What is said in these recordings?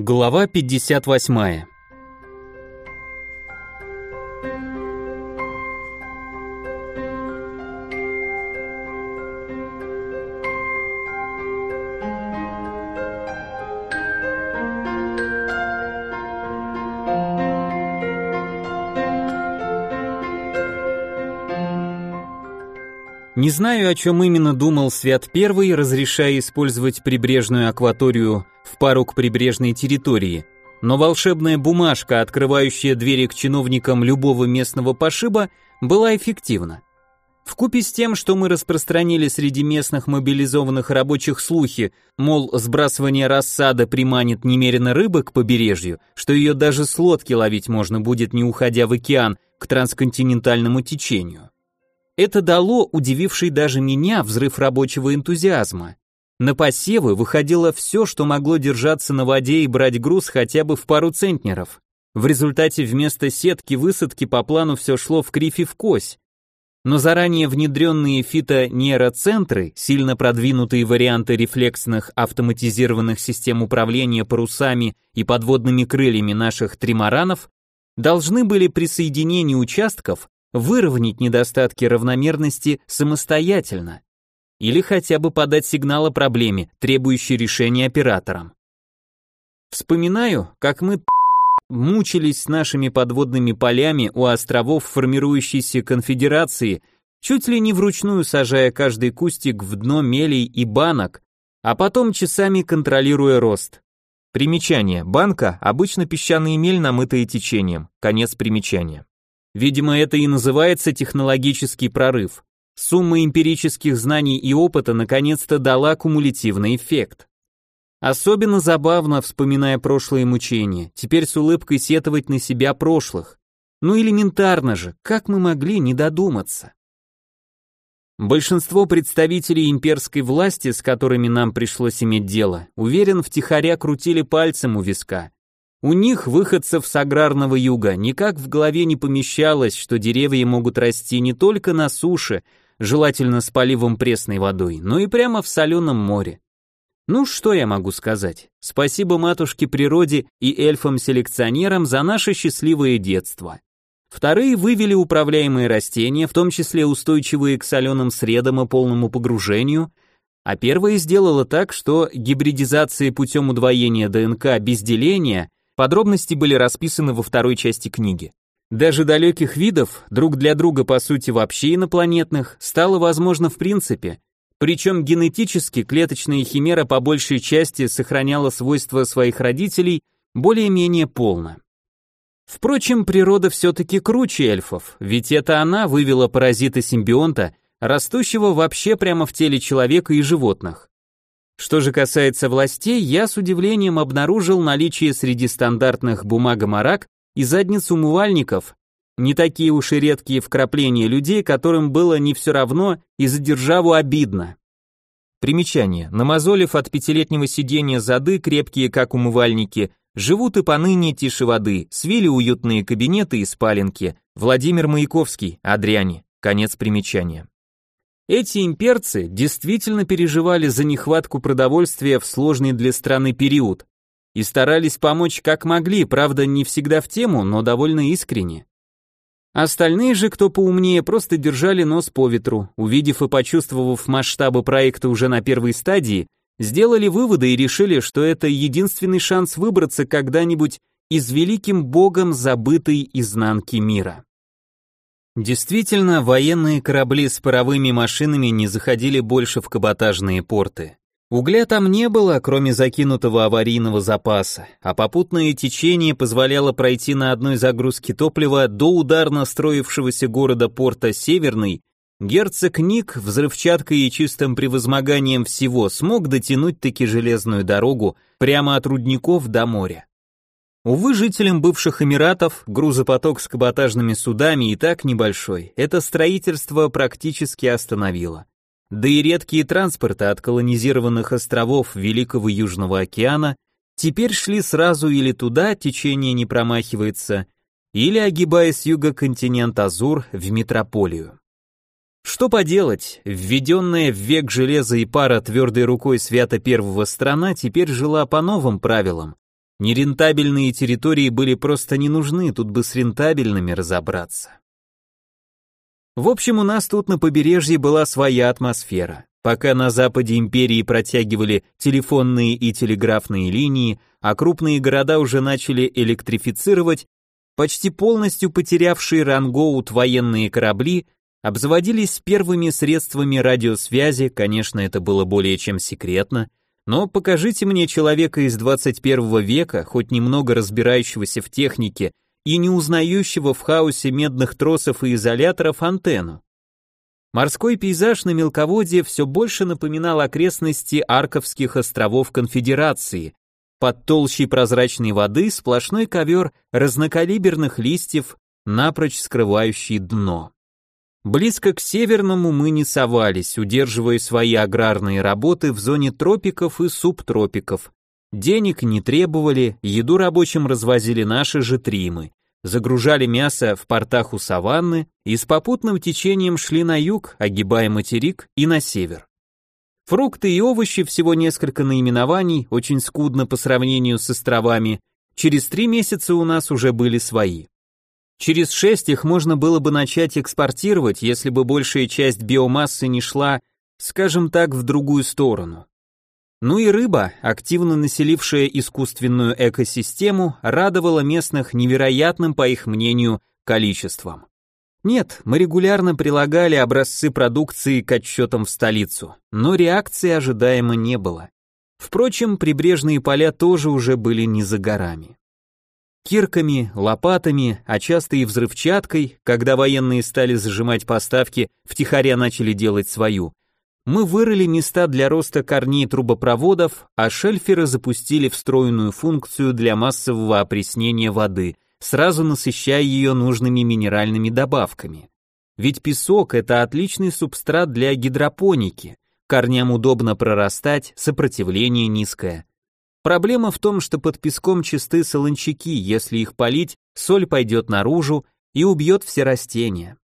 Глава 58. Не знаю, о чем именно думал Свят Первый, разрешая использовать прибрежную акваторию в пару к прибрежной территории, но волшебная бумажка, открывающая двери к чиновникам любого местного пошиба, была эффективна. Вкупе с тем, что мы распространили среди местных мобилизованных рабочих слухи, мол, сбрасывание рассада приманит немерено рыбы к побережью, что ее даже с лодки ловить можно будет, не уходя в океан, к трансконтинентальному течению. Это дало удививший даже меня взрыв рабочего энтузиазма. На посевы выходило все, что могло держаться на воде и брать груз хотя бы в пару центнеров. В результате вместо сетки высадки по плану все шло в кривь и в кось. Но заранее внедренные фитонейроцентры, сильно продвинутые варианты рефлексных автоматизированных систем управления парусами и подводными крыльями наших тримаранов, должны были при соединении участков выровнять недостатки равномерности самостоятельно или хотя бы подать сигнал о проблеме, требующей решения операторам. Вспоминаю, как мы мучились с нашими подводными полями у островов формирующейся конфедерации, чуть ли не вручную сажая каждый кустик в дно мелей и банок, а потом часами контролируя рост. Примечание. Банка – обычно песчаный мель, намытые течением. Конец примечания. Видимо, это и называется технологический прорыв. Сумма эмпирических знаний и опыта наконец-то дала кумулятивный эффект. Особенно забавно, вспоминая прошлые мучения, теперь с улыбкой сетовать на себя прошлых. Ну элементарно же, как мы могли не додуматься? Большинство представителей имперской власти, с которыми нам пришлось иметь дело, уверен, втихаря крутили пальцем у виска. У них, выходцев с аграрного юга, никак в голове не помещалось, что деревья могут расти не только на суше, желательно с поливом пресной водой, но и прямо в соленом море. Ну что я могу сказать? Спасибо матушке природе и эльфам-селекционерам за наше счастливое детство. Вторые вывели управляемые растения, в том числе устойчивые к соленым средам и полному погружению, а первое сделало так, что гибридизация путем удвоения ДНК без деления Подробности были расписаны во второй части книги. Даже далеких видов, друг для друга по сути вообще инопланетных, стало возможно в принципе, причем генетически клеточная химера по большей части сохраняла свойства своих родителей более-менее полно. Впрочем, природа все-таки круче эльфов, ведь это она вывела паразита-симбионта, растущего вообще прямо в теле человека и животных. Что же касается властей, я с удивлением обнаружил наличие среди стандартных бумагомарак и задниц умывальников, не такие уж и редкие вкрапления людей, которым было не все равно и за державу обидно. Примечание. Намазолив от пятилетнего сидения зады, крепкие как умывальники, живут и поныне тише воды, свили уютные кабинеты и спаленки. Владимир Маяковский, Адриане. Конец примечания. Эти имперцы действительно переживали за нехватку продовольствия в сложный для страны период и старались помочь как могли, правда, не всегда в тему, но довольно искренне. Остальные же, кто поумнее, просто держали нос по ветру, увидев и почувствовав масштабы проекта уже на первой стадии, сделали выводы и решили, что это единственный шанс выбраться когда-нибудь из великим богом забытой изнанки мира. Действительно, военные корабли с паровыми машинами не заходили больше в каботажные порты. Угля там не было, кроме закинутого аварийного запаса, а попутное течение позволяло пройти на одной загрузке топлива до ударно строившегося города порта Северный, герцог Ник взрывчаткой и чистым превозмоганием всего смог дотянуть таки железную дорогу прямо от рудников до моря. Увы, жителям бывших Эмиратов грузопоток с каботажными судами и так небольшой, это строительство практически остановило. Да и редкие транспорты от колонизированных островов Великого Южного океана теперь шли сразу или туда, течение не промахивается, или огибая с юга континент Азур в метрополию. Что поделать, введенная в век железа и пара твердой рукой свято первого страна теперь жила по новым правилам, Нерентабельные территории были просто не нужны, тут бы с рентабельными разобраться. В общем, у нас тут на побережье была своя атмосфера. Пока на западе империи протягивали телефонные и телеграфные линии, а крупные города уже начали электрифицировать, почти полностью потерявшие рангоут военные корабли обзаводились первыми средствами радиосвязи, конечно, это было более чем секретно, но покажите мне человека из 21 века, хоть немного разбирающегося в технике и не узнающего в хаосе медных тросов и изоляторов антенну. Морской пейзаж на мелководье все больше напоминал окрестности Арковских островов Конфедерации. Под толщей прозрачной воды сплошной ковер разнокалиберных листьев, напрочь скрывающий дно. Близко к северному мы не совались, удерживая свои аграрные работы в зоне тропиков и субтропиков. Денег не требовали, еду рабочим развозили наши же тримы. Загружали мясо в портах у саванны и с попутным течением шли на юг, огибая материк и на север. Фрукты и овощи, всего несколько наименований, очень скудно по сравнению с островами, через три месяца у нас уже были свои. Через шесть их можно было бы начать экспортировать, если бы большая часть биомассы не шла, скажем так, в другую сторону. Ну и рыба, активно населившая искусственную экосистему, радовала местных невероятным, по их мнению, количеством. Нет, мы регулярно прилагали образцы продукции к отчетам в столицу, но реакции ожидаемо не было. Впрочем, прибрежные поля тоже уже были не за горами. Кирками, лопатами, а часто и взрывчаткой, когда военные стали зажимать поставки, втихаря начали делать свою. Мы вырыли места для роста корней трубопроводов, а шельферы запустили встроенную функцию для массового опреснения воды, сразу насыщая ее нужными минеральными добавками. Ведь песок – это отличный субстрат для гидропоники, корням удобно прорастать, сопротивление низкое. Проблема в том, что под песком чисты солончаки, если их полить, соль пойдет наружу и убьет все растения.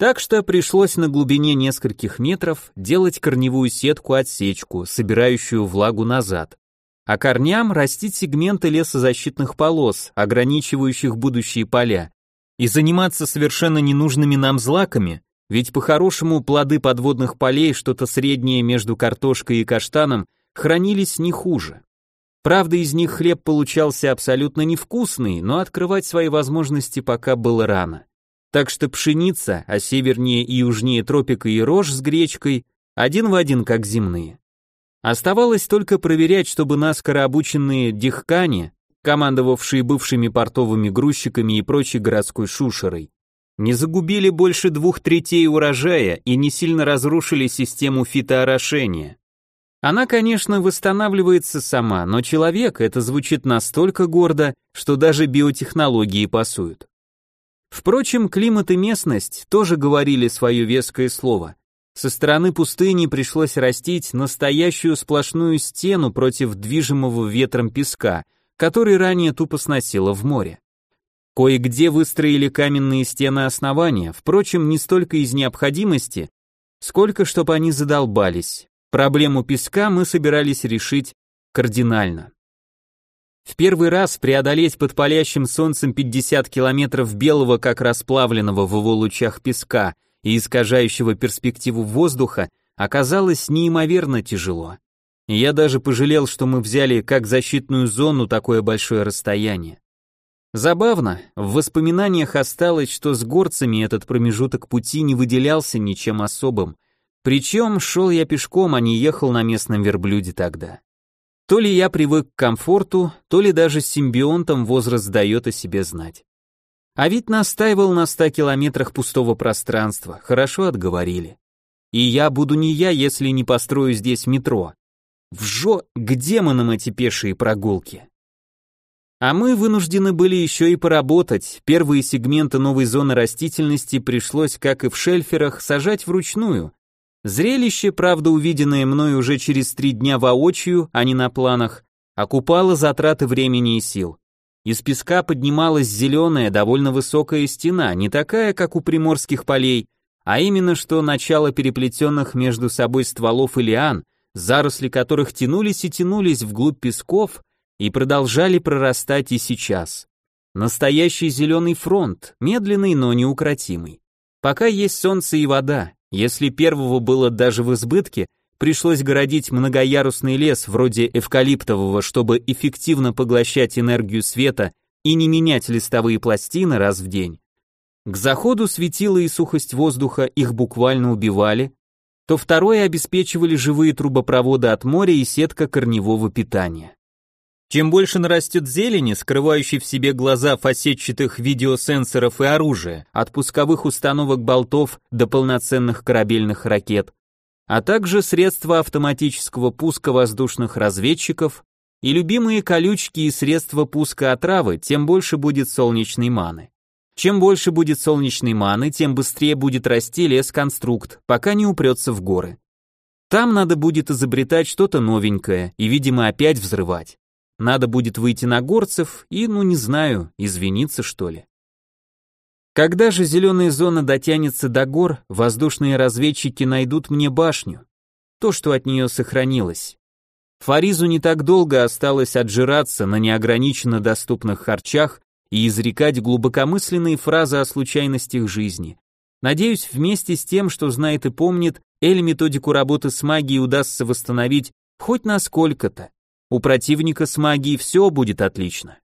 Так что пришлось на глубине нескольких метров делать корневую сетку-отсечку, собирающую влагу назад, а корням растить сегменты лесозащитных полос, ограничивающих будущие поля, и заниматься совершенно ненужными нам злаками, ведь по-хорошему плоды подводных полей, что-то среднее между картошкой и каштаном, хранились не хуже. Правда, из них хлеб получался абсолютно невкусный, но открывать свои возможности пока было рано. Так что пшеница, а севернее и южнее тропика и рожь с гречкой, один в один как земные. Оставалось только проверять, чтобы наскоро обученные дихкане, командовавшие бывшими портовыми грузчиками и прочей городской шушерой, не загубили больше двух третей урожая и не сильно разрушили систему фитоорошения. Она, конечно, восстанавливается сама, но человек это звучит настолько гордо, что даже биотехнологии пасуют. Впрочем, климат и местность тоже говорили свое веское слово. Со стороны пустыни пришлось растить настоящую сплошную стену против движимого ветром песка, который ранее тупо сносило в море. Кое-где выстроили каменные стены основания, впрочем, не столько из необходимости, сколько чтобы они задолбались. Проблему песка мы собирались решить кардинально. В первый раз преодолеть под палящим солнцем 50 километров белого, как расплавленного в его лучах песка и искажающего перспективу воздуха, оказалось неимоверно тяжело. Я даже пожалел, что мы взяли как защитную зону такое большое расстояние. Забавно, в воспоминаниях осталось, что с горцами этот промежуток пути не выделялся ничем особым, причем шел я пешком, а не ехал на местном верблюде тогда. То ли я привык к комфорту, то ли даже с симбионтом возраст дает о себе знать. А ведь настаивал на ста километрах пустого пространства, хорошо отговорили. И я буду не я, если не построю здесь метро. Вжо, к демонам эти пешие прогулки. А мы вынуждены были еще и поработать. Первые сегменты новой зоны растительности пришлось, как и в шельферах, сажать вручную, Зрелище, правда увиденное мной уже через три дня воочию, а не на планах, окупало затраты времени и сил. Из песка поднималась зеленая, довольно высокая стена, не такая, как у приморских полей, а именно что начало переплетенных между собой стволов и лиан, заросли которых тянулись и тянулись вглубь песков и продолжали прорастать и сейчас. Настоящий зеленый фронт, медленный, но неукротимый. Пока есть солнце и вода, если первого было даже в избытке, пришлось городить многоярусный лес вроде эвкалиптового, чтобы эффективно поглощать энергию света и не менять листовые пластины раз в день. К заходу светила и сухость воздуха их буквально убивали, то второе обеспечивали живые трубопроводы от моря и сетка корневого питания. Чем больше нарастет зелени, скрывающей в себе глаза фасетчатых видеосенсоров и оружия, от пусковых установок болтов до полноценных корабельных ракет, а также средства автоматического пуска воздушных разведчиков и любимые колючки и средства пуска отравы, тем больше будет солнечной маны. Чем больше будет солнечной маны, тем быстрее будет расти лес-конструкт, пока не упрется в горы. Там надо будет изобретать что-то новенькое и, видимо, опять взрывать. Надо будет выйти на горцев и, ну не знаю, извиниться что ли. Когда же зеленая зона дотянется до гор, воздушные разведчики найдут мне башню. То, что от нее сохранилось. Фаризу не так долго осталось отжираться на неограниченно доступных харчах и изрекать глубокомысленные фразы о случайностях жизни. Надеюсь, вместе с тем, что знает и помнит, Эль методику работы с магией удастся восстановить хоть насколько-то. У противника с магией все будет отлично.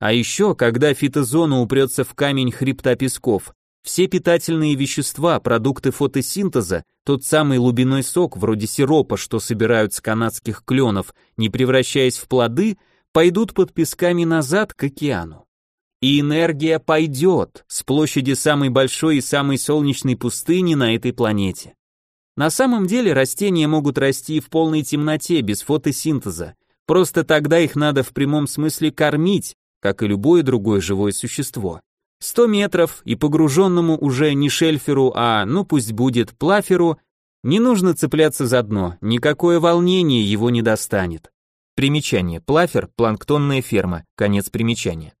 А еще, когда фитозона упрется в камень хребта песков, все питательные вещества, продукты фотосинтеза, тот самый лубиной сок, вроде сиропа, что собирают с канадских кленов, не превращаясь в плоды, пойдут под песками назад к океану. И энергия пойдет с площади самой большой и самой солнечной пустыни на этой планете. На самом деле растения могут расти в полной темноте, без фотосинтеза, Просто тогда их надо в прямом смысле кормить, как и любое другое живое существо. Сто метров и погруженному уже не шельферу, а, ну пусть будет, плаферу, не нужно цепляться за дно, никакое волнение его не достанет. Примечание. Плафер – планктонная ферма. Конец примечания.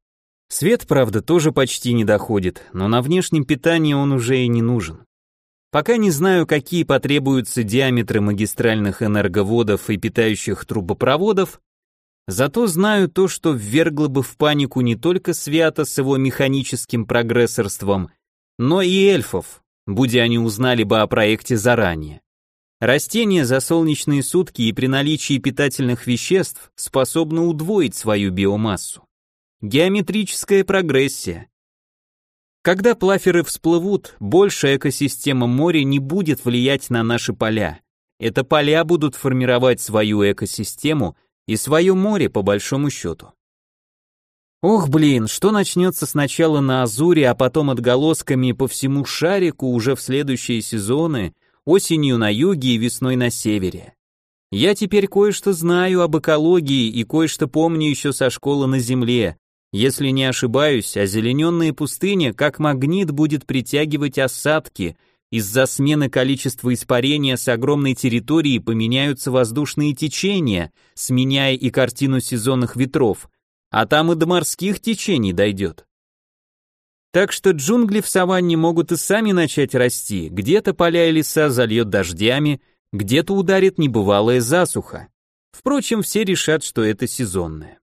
Свет, правда, тоже почти не доходит, но на внешнем питании он уже и не нужен. Пока не знаю, какие потребуются диаметры магистральных энерговодов и питающих трубопроводов, зато знаю то, что ввергло бы в панику не только Свято с его механическим прогрессорством, но и эльфов, будь они узнали бы о проекте заранее. Растения за солнечные сутки и при наличии питательных веществ способны удвоить свою биомассу. Геометрическая прогрессия. Когда плаферы всплывут, больше экосистема моря не будет влиять на наши поля. Это поля будут формировать свою экосистему и свое море по большому счету. Ох, блин, что начнется сначала на Азуре, а потом отголосками по всему шарику уже в следующие сезоны, осенью на юге и весной на севере. Я теперь кое-что знаю об экологии и кое-что помню еще со школы на Земле, если не ошибаюсь, озелененная пустыня как магнит будет притягивать осадки, из-за смены количества испарения с огромной территории поменяются воздушные течения, сменяя и картину сезонных ветров, а там и до морских течений дойдет. Так что джунгли в саванне могут и сами начать расти, где-то поля и леса зальет дождями, где-то ударит небывалая засуха. Впрочем, все решат, что это сезонное.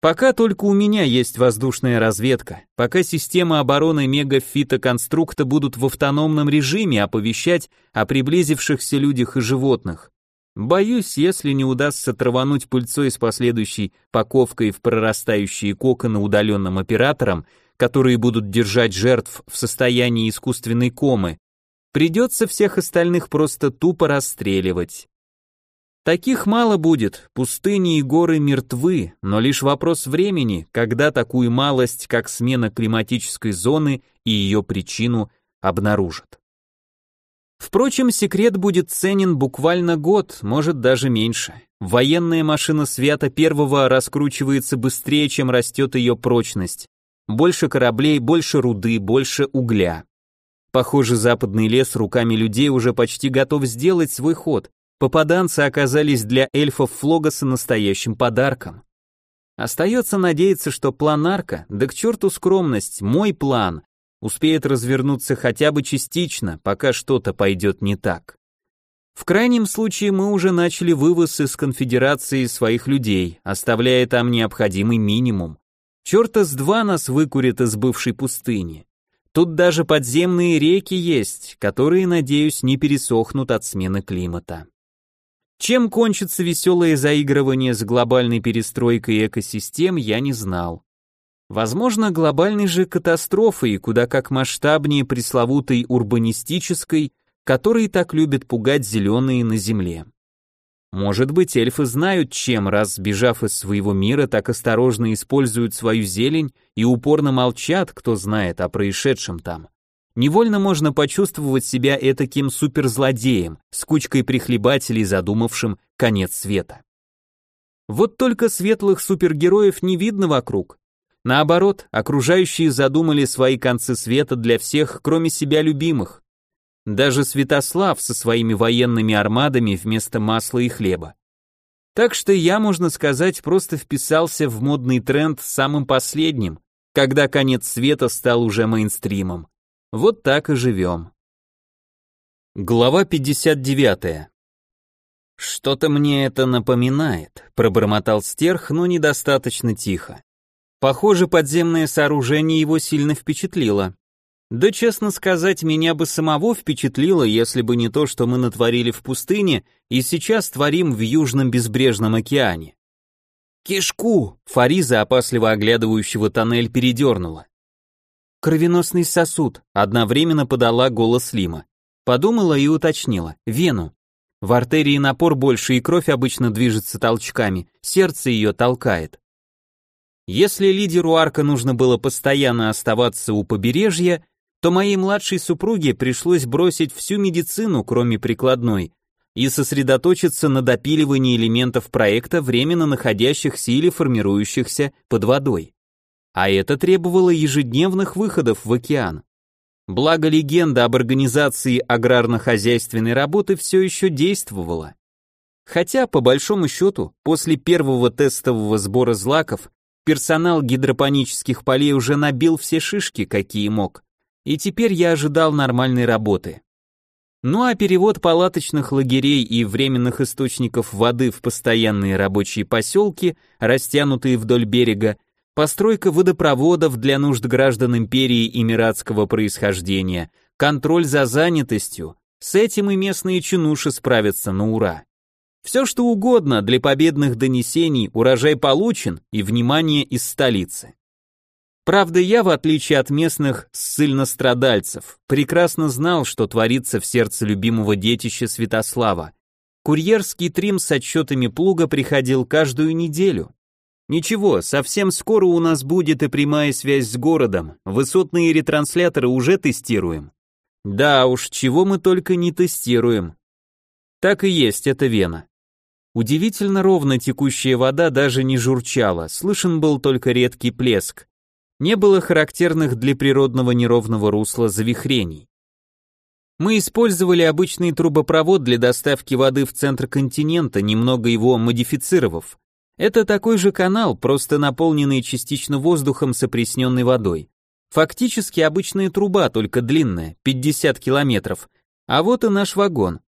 Пока только у меня есть воздушная разведка, пока системы обороны мегафитоконструкта будут в автономном режиме оповещать о приблизившихся людях и животных. Боюсь, если не удастся травануть пыльцой с последующей паковкой в прорастающие коконы удаленным операторам, которые будут держать жертв в состоянии искусственной комы, придется всех остальных просто тупо расстреливать. Таких мало будет, пустыни и горы мертвы, но лишь вопрос времени, когда такую малость, как смена климатической зоны и ее причину, обнаружат. Впрочем, секрет будет ценен буквально год, может даже меньше. Военная машина Свята Первого раскручивается быстрее, чем растет ее прочность. Больше кораблей, больше руды, больше угля. Похоже, западный лес руками людей уже почти готов сделать свой ход, Попаданцы оказались для эльфов Флогаса настоящим подарком. Остается надеяться, что план Арка, да к черту скромность, мой план, успеет развернуться хотя бы частично, пока что-то пойдет не так. В крайнем случае мы уже начали вывоз из конфедерации своих людей, оставляя там необходимый минимум. Черта с два нас выкурят из бывшей пустыни. Тут даже подземные реки есть, которые, надеюсь, не пересохнут от смены климата. Чем кончится веселое заигрывание с глобальной перестройкой экосистем, я не знал. Возможно, глобальной же катастрофой, куда как масштабнее пресловутой урбанистической, которой так любят пугать зеленые на Земле. Может быть, эльфы знают, чем, раз, сбежав из своего мира, так осторожно используют свою зелень и упорно молчат, кто знает о происшедшем там. Невольно можно почувствовать себя этаким суперзлодеем, с кучкой прихлебателей, задумавшим конец света. Вот только светлых супергероев не видно вокруг. Наоборот, окружающие задумали свои концы света для всех, кроме себя любимых. Даже Святослав со своими военными армадами вместо масла и хлеба. Так что я, можно сказать, просто вписался в модный тренд самым последним, когда конец света стал уже мейнстримом. Вот так и живем. Глава 59. Что-то мне это напоминает, пробормотал стерх, но недостаточно тихо. Похоже, подземное сооружение его сильно впечатлило. Да, честно сказать, меня бы самого впечатлило, если бы не то, что мы натворили в пустыне и сейчас творим в Южном Безбрежном океане. «Кишку!» — Фариза, опасливо оглядывающего тоннель, передернула. «Кровеносный сосуд», — одновременно подала голос Лима. Подумала и уточнила. «Вену». В артерии напор больше, и кровь обычно движется толчками, сердце ее толкает. Если лидеру арка нужно было постоянно оставаться у побережья, то моей младшей супруге пришлось бросить всю медицину, кроме прикладной, и сосредоточиться на допиливании элементов проекта, временно находящихся или формирующихся под водой. А это требовало ежедневных выходов в океан. Благо легенда об организации аграрно-хозяйственной работы все еще действовала. Хотя, по большому счету, после первого тестового сбора злаков, персонал гидропонических полей уже набил все шишки, какие мог и теперь я ожидал нормальной работы. Ну а перевод палаточных лагерей и временных источников воды в постоянные рабочие поселки, растянутые вдоль берега, постройка водопроводов для нужд граждан империи эмиратского происхождения, контроль за занятостью, с этим и местные чинуши справятся на ура. Все что угодно для победных донесений, урожай получен и внимание из столицы. Правда, я, в отличие от местных ссыльнострадальцев, прекрасно знал, что творится в сердце любимого детища Святослава. Курьерский трим с отчетами плуга приходил каждую неделю. Ничего, совсем скоро у нас будет и прямая связь с городом, высотные ретрансляторы уже тестируем. Да уж, чего мы только не тестируем. Так и есть, это Вена. Удивительно ровно текущая вода даже не журчала, слышен был только редкий плеск не было характерных для природного неровного русла завихрений. Мы использовали обычный трубопровод для доставки воды в центр континента, немного его модифицировав. Это такой же канал, просто наполненный частично воздухом с опресненной водой. Фактически обычная труба, только длинная, 50 километров. А вот и наш вагон.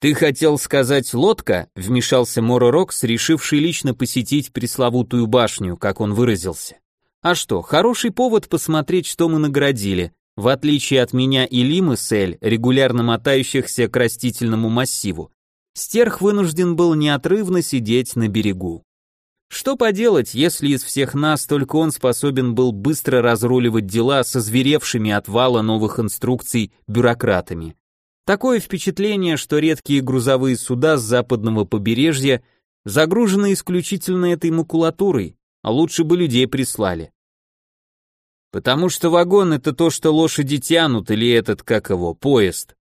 «Ты хотел сказать лодка?» — вмешался Моро Рокс, решивший лично посетить пресловутую башню, как он выразился. А что, хороший повод посмотреть, что мы наградили, в отличие от меня и Лимы с регулярно мотающихся к растительному массиву. Стерх вынужден был неотрывно сидеть на берегу. Что поделать, если из всех нас только он способен был быстро разруливать дела со зверевшими от вала новых инструкций бюрократами. Такое впечатление, что редкие грузовые суда с западного побережья загружены исключительно этой макулатурой, а лучше бы людей прислали. Потому что вагон это то, что лошади тянут, или этот, как его, поезд.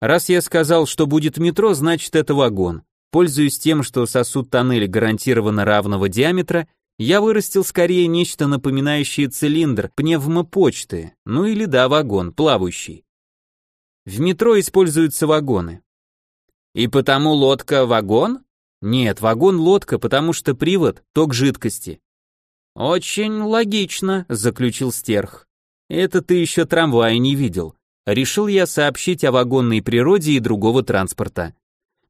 Раз я сказал, что будет метро, значит это вагон. Пользуясь тем, что сосуд тоннеля гарантированно равного диаметра, я вырастил скорее нечто напоминающее цилиндр пневмопочты, ну или да, вагон, плавающий. В метро используются вагоны. И потому лодка вагон? Нет, вагон лодка, потому что привод ток жидкости. «Очень логично», — заключил Стерх. «Это ты еще трамвая не видел. Решил я сообщить о вагонной природе и другого транспорта.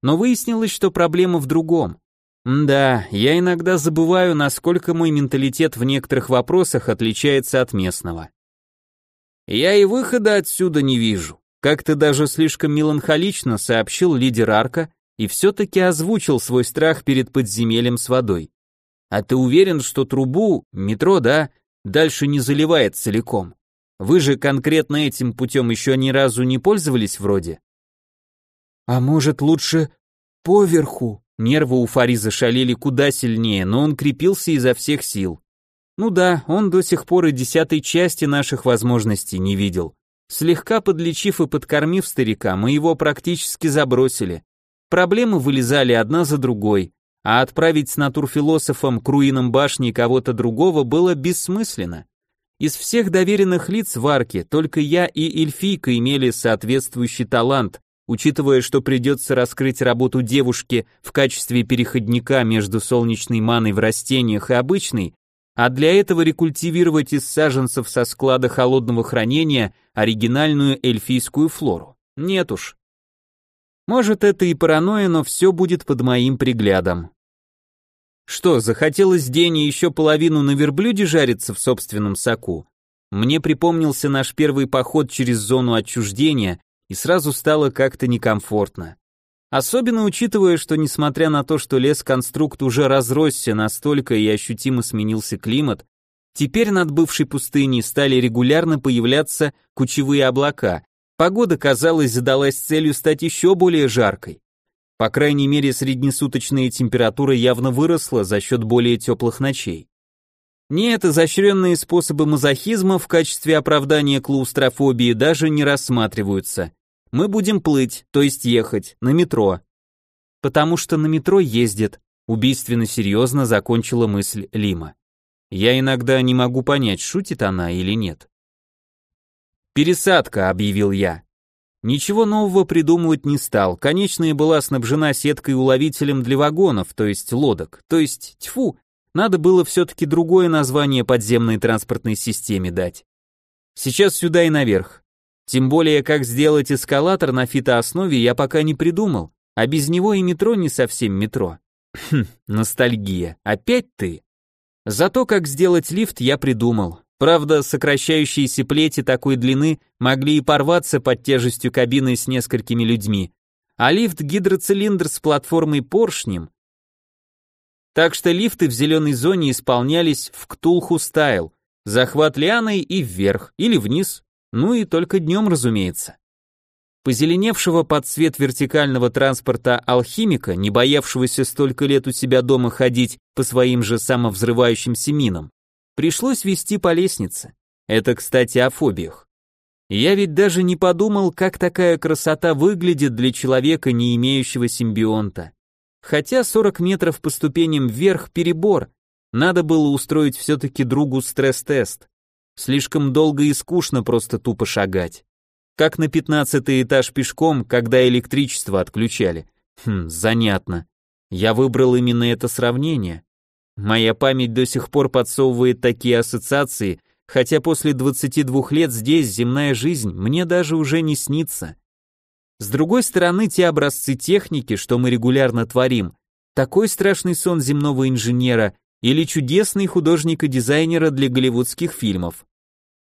Но выяснилось, что проблема в другом. Да, я иногда забываю, насколько мой менталитет в некоторых вопросах отличается от местного. Я и выхода отсюда не вижу. Как-то даже слишком меланхолично сообщил лидер Арка и все-таки озвучил свой страх перед подземельем с водой. А ты уверен, что трубу, метро, да, дальше не заливает целиком? Вы же конкретно этим путем еще ни разу не пользовались вроде? А может лучше поверху? Нервы у Фариза шалили куда сильнее, но он крепился изо всех сил. Ну да, он до сих пор и десятой части наших возможностей не видел. Слегка подлечив и подкормив старика, мы его практически забросили. Проблемы вылезали одна за другой, а отправить с натурфилософом к руинам башни кого-то другого было бессмысленно. Из всех доверенных лиц в арке только я и эльфийка имели соответствующий талант, учитывая, что придется раскрыть работу девушки в качестве переходника между солнечной маной в растениях и обычной, а для этого рекультивировать из саженцев со склада холодного хранения оригинальную эльфийскую флору. Нет уж. Может, это и паранойя, но все будет под моим приглядом. Что, захотелось Дене еще половину на верблюде жариться в собственном соку? Мне припомнился наш первый поход через зону отчуждения, и сразу стало как-то некомфортно. Особенно учитывая, что несмотря на то, что лес-конструкт уже разросся настолько и ощутимо сменился климат, теперь над бывшей пустыней стали регулярно появляться кучевые облака. Погода, казалось, задалась целью стать еще более жаркой. По крайней мере, среднесуточная температура явно выросла за счет более теплых ночей. Нет, изощренные способы мазохизма в качестве оправдания клаустрофобии даже не рассматриваются. Мы будем плыть, то есть ехать, на метро. Потому что на метро ездит, убийственно серьезно закончила мысль Лима. Я иногда не могу понять, шутит она или нет. «Пересадка», — объявил я. Ничего нового придумывать не стал. Конечная была снабжена сеткой-уловителем для вагонов, то есть лодок. То есть, тьфу, надо было все-таки другое название подземной транспортной системе дать. Сейчас сюда и наверх. Тем более, как сделать эскалатор на фитооснове я пока не придумал, а без него и метро не совсем метро. Хм, ностальгия. Опять ты? Зато как сделать лифт я придумал. Правда, сокращающиеся плети такой длины могли и порваться под тяжестью кабины с несколькими людьми, а лифт-гидроцилиндр с платформой поршнем. Так что лифты в зеленой зоне исполнялись в Ктулху стайл, захват лианой и вверх, или вниз, ну и только днем, разумеется. Позеленевшего под цвет вертикального транспорта алхимика, не боявшегося столько лет у себя дома ходить по своим же самовзрывающимся минам, пришлось вести по лестнице. Это, кстати, о фобиях. Я ведь даже не подумал, как такая красота выглядит для человека, не имеющего симбионта. Хотя 40 метров по ступеням вверх перебор, надо было устроить все-таки другу стресс-тест. Слишком долго и скучно просто тупо шагать. Как на пятнадцатый этаж пешком, когда электричество отключали. Хм, занятно. Я выбрал именно это сравнение. Моя память до сих пор подсовывает такие ассоциации, хотя после 22 лет здесь земная жизнь мне даже уже не снится. С другой стороны, те образцы техники, что мы регулярно творим, такой страшный сон земного инженера или чудесный художника-дизайнера для голливудских фильмов.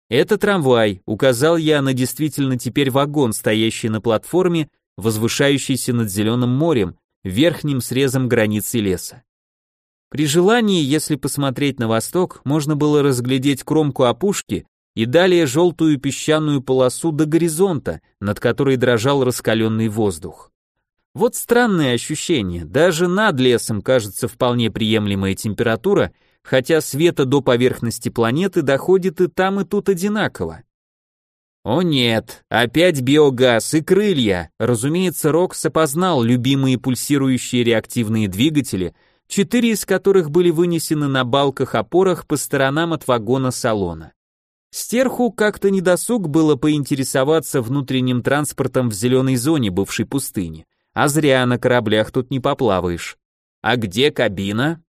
«Это трамвай», — указал я на действительно теперь вагон, стоящий на платформе, возвышающийся над Зеленым морем, верхним срезом границы леса. При желании, если посмотреть на восток, можно было разглядеть кромку опушки и далее желтую песчаную полосу до горизонта, над которой дрожал раскаленный воздух. Вот странное ощущение, даже над лесом кажется вполне приемлемая температура — хотя света до поверхности планеты доходит и там, и тут одинаково. О нет, опять биогаз и крылья. Разумеется, Рокс опознал любимые пульсирующие реактивные двигатели, четыре из которых были вынесены на балках-опорах по сторонам от вагона салона. Стерху как-то недосуг было поинтересоваться внутренним транспортом в зеленой зоне бывшей пустыни. А зря на кораблях тут не поплаваешь. А где кабина?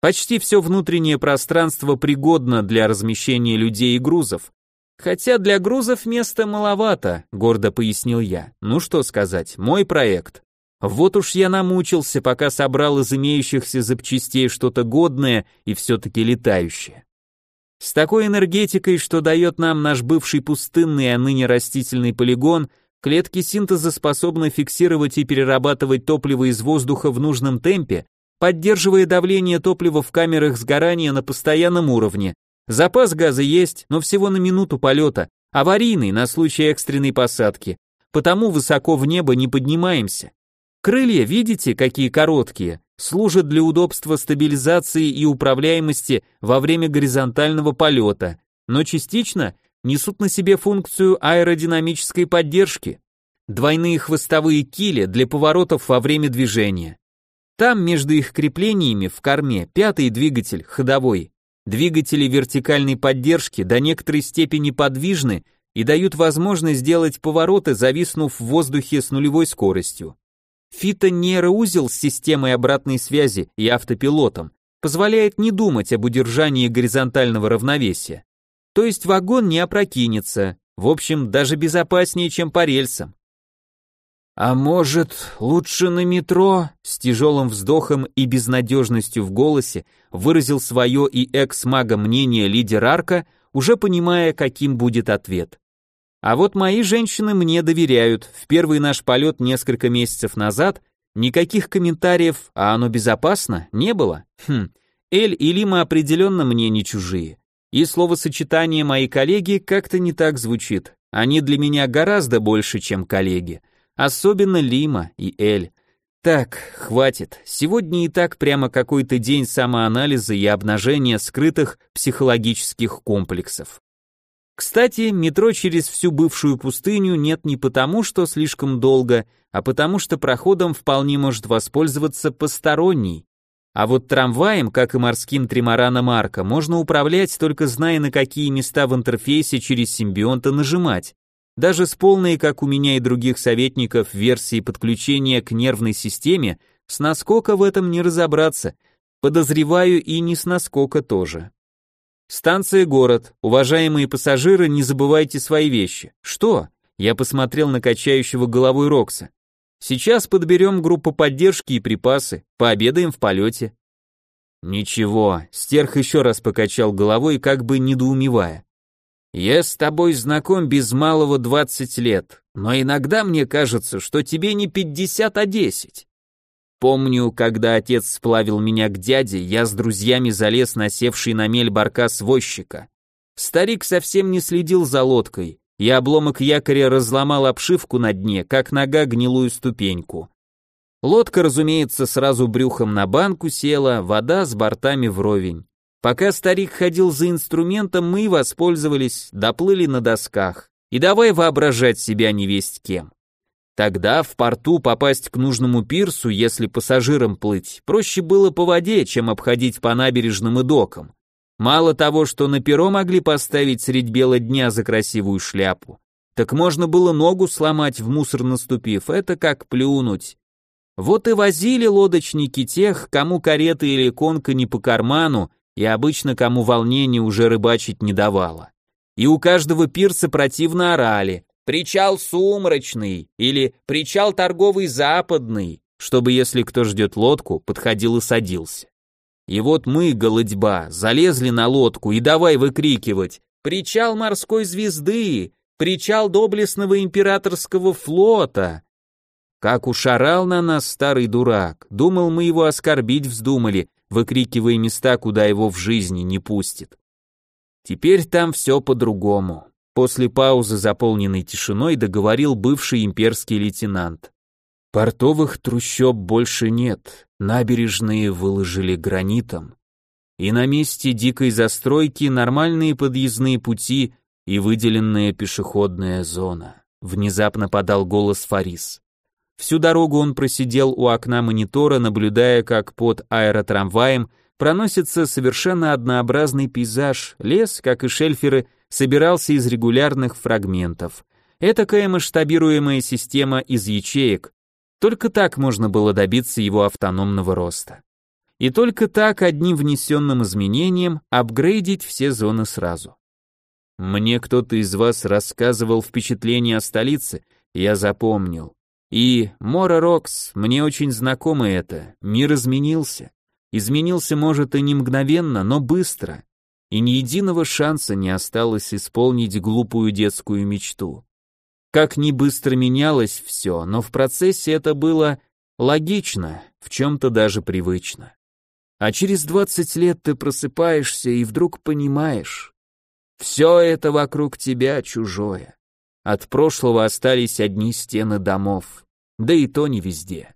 Почти все внутреннее пространство пригодно для размещения людей и грузов. Хотя для грузов места маловато, гордо пояснил я. Ну что сказать, мой проект. Вот уж я намучился, пока собрал из имеющихся запчастей что-то годное и все-таки летающее. С такой энергетикой, что дает нам наш бывший пустынный, а ныне растительный полигон, клетки синтеза способны фиксировать и перерабатывать топливо из воздуха в нужном темпе, поддерживая давление топлива в камерах сгорания на постоянном уровне, Запас газа есть, но всего на минуту полета, аварийный на случай экстренной посадки, потому высоко в небо не поднимаемся. Крылья, видите, какие короткие, служат для удобства стабилизации и управляемости во время горизонтального полета, но частично несут на себе функцию аэродинамической поддержки. Двойные хвостовые кили для поворотов во время движения. Там между их креплениями в корме пятый двигатель, ходовой, Двигатели вертикальной поддержки до некоторой степени подвижны и дают возможность сделать повороты, зависнув в воздухе с нулевой скоростью. Фитонейроузел с системой обратной связи и автопилотом позволяет не думать об удержании горизонтального равновесия. То есть вагон не опрокинется, в общем, даже безопаснее, чем по рельсам. «А может, лучше на метро?» С тяжелым вздохом и безнадежностью в голосе выразил свое и экс-мага мнение лидер Арка, уже понимая, каким будет ответ. А вот мои женщины мне доверяют. В первый наш полет несколько месяцев назад никаких комментариев, а оно безопасно, не было. Хм, Эль и Лима определенно мне не чужие. И словосочетание «мои коллеги» как-то не так звучит. Они для меня гораздо больше, чем коллеги. Особенно Лима и Эль. Так, хватит. Сегодня и так прямо какой-то день самоанализа и обнажения скрытых психологических комплексов. Кстати, метро через всю бывшую пустыню нет не потому, что слишком долго, а потому что проходом вполне может воспользоваться посторонний. А вот трамваем, как и морским тримараном Арка, можно управлять только зная, на какие места в интерфейсе через симбионта нажимать. Даже с полной, как у меня и других советников, версией подключения к нервной системе, с наскока в этом не разобраться. Подозреваю и не с наскока тоже. Станция город. Уважаемые пассажиры, не забывайте свои вещи. Что? Я посмотрел на качающего головой Рокса. Сейчас подберем группу поддержки и припасы, пообедаем в полете. Ничего, стерх еще раз покачал головой, как бы недоумевая. Я с тобой знаком без малого двадцать лет, но иногда мне кажется, что тебе не пятьдесят, а десять. Помню, когда отец сплавил меня к дяде, я с друзьями залез на севший на мель баркас возчика. Старик совсем не следил за лодкой, и обломок якоря разломал обшивку на дне, как нога гнилую ступеньку. Лодка, разумеется, сразу брюхом на банку села, вода с бортами вровень. Пока старик ходил за инструментом, мы воспользовались, доплыли на досках. И давай воображать себя невесть кем. Тогда в порту попасть к нужному пирсу, если пассажирам плыть, проще было по воде, чем обходить по набережным и докам. Мало того, что на перо могли поставить средь бела дня за красивую шляпу, так можно было ногу сломать в мусор наступив, это как плюнуть. Вот и возили лодочники тех, кому карета или конка не по карману, и обычно кому волнение уже рыбачить не давало. И у каждого пирса противно орали «Причал сумрачный» или «Причал торговый западный», чтобы, если кто ждет лодку, подходил и садился. И вот мы, голодьба, залезли на лодку и давай выкрикивать «Причал морской звезды! Причал доблестного императорского флота!» Как ушарал на нас старый дурак, думал, мы его оскорбить вздумали, выкрикивая места, куда его в жизни не пустит. Теперь там все по-другому. После паузы, заполненной тишиной, договорил бывший имперский лейтенант. Портовых трущоб больше нет, набережные выложили гранитом. И на месте дикой застройки нормальные подъездные пути и выделенная пешеходная зона. Внезапно подал голос Фарис. Всю дорогу он просидел у окна монитора, наблюдая, как под аэротрамваем проносится совершенно однообразный пейзаж, лес, как и шельферы, собирался из регулярных фрагментов. Этакая масштабируемая система из ячеек. Только так можно было добиться его автономного роста. И только так одним внесенным изменением апгрейдить все зоны сразу. Мне кто-то из вас рассказывал впечатление о столице, я запомнил. И, Мора Рокс, мне очень знакомо это, мир изменился. Изменился, может, и не мгновенно, но быстро. И ни единого шанса не осталось исполнить глупую детскую мечту. Как ни быстро менялось все, но в процессе это было логично, в чем-то даже привычно. А через 20 лет ты просыпаешься и вдруг понимаешь, все это вокруг тебя чужое. От прошлого остались одни стены домов, да и то не везде.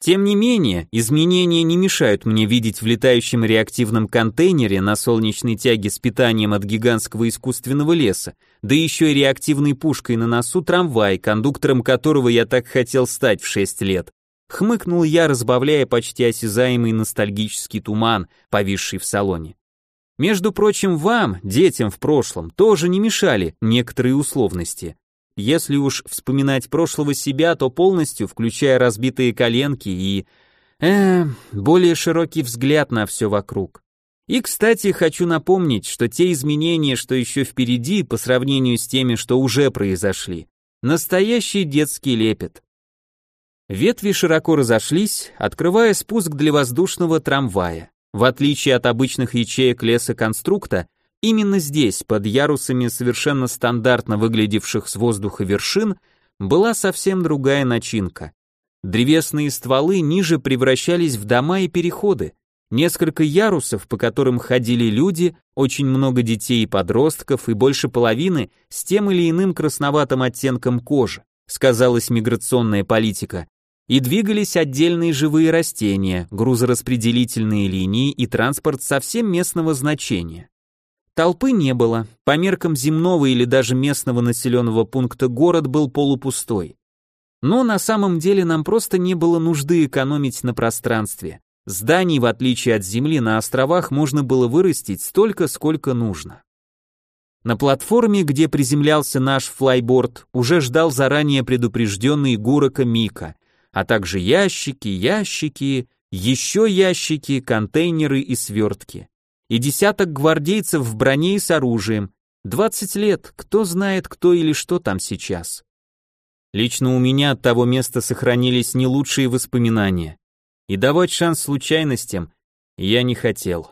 Тем не менее, изменения не мешают мне видеть в летающем реактивном контейнере на солнечной тяге с питанием от гигантского искусственного леса, да еще и реактивной пушкой на носу трамвай, кондуктором которого я так хотел стать в 6 лет. Хмыкнул я, разбавляя почти осязаемый ностальгический туман, повисший в салоне. Между прочим, вам, детям в прошлом, тоже не мешали некоторые условности. Если уж вспоминать прошлого себя, то полностью, включая разбитые коленки и... Э, более широкий взгляд на все вокруг. И, кстати, хочу напомнить, что те изменения, что еще впереди, по сравнению с теми, что уже произошли, настоящий детский лепет. Ветви широко разошлись, открывая спуск для воздушного трамвая. В отличие от обычных ячеек лесоконструкта, именно здесь, под ярусами совершенно стандартно выглядевших с воздуха вершин, была совсем другая начинка. Древесные стволы ниже превращались в дома и переходы, несколько ярусов, по которым ходили люди, очень много детей и подростков и больше половины с тем или иным красноватым оттенком кожи, сказалась миграционная политика, и двигались отдельные живые растения, грузораспределительные линии и транспорт совсем местного значения. Толпы не было, по меркам земного или даже местного населенного пункта город был полупустой. Но на самом деле нам просто не было нужды экономить на пространстве. Зданий, в отличие от земли, на островах можно было вырастить столько, сколько нужно. На платформе, где приземлялся наш флайборд, уже ждал заранее предупрежденный Гурака Мика, а также ящики, ящики, еще ящики, контейнеры и свертки. И десяток гвардейцев в броне и с оружием. 20 лет, кто знает, кто или что там сейчас. Лично у меня от того места сохранились не лучшие воспоминания. И давать шанс случайностям я не хотел.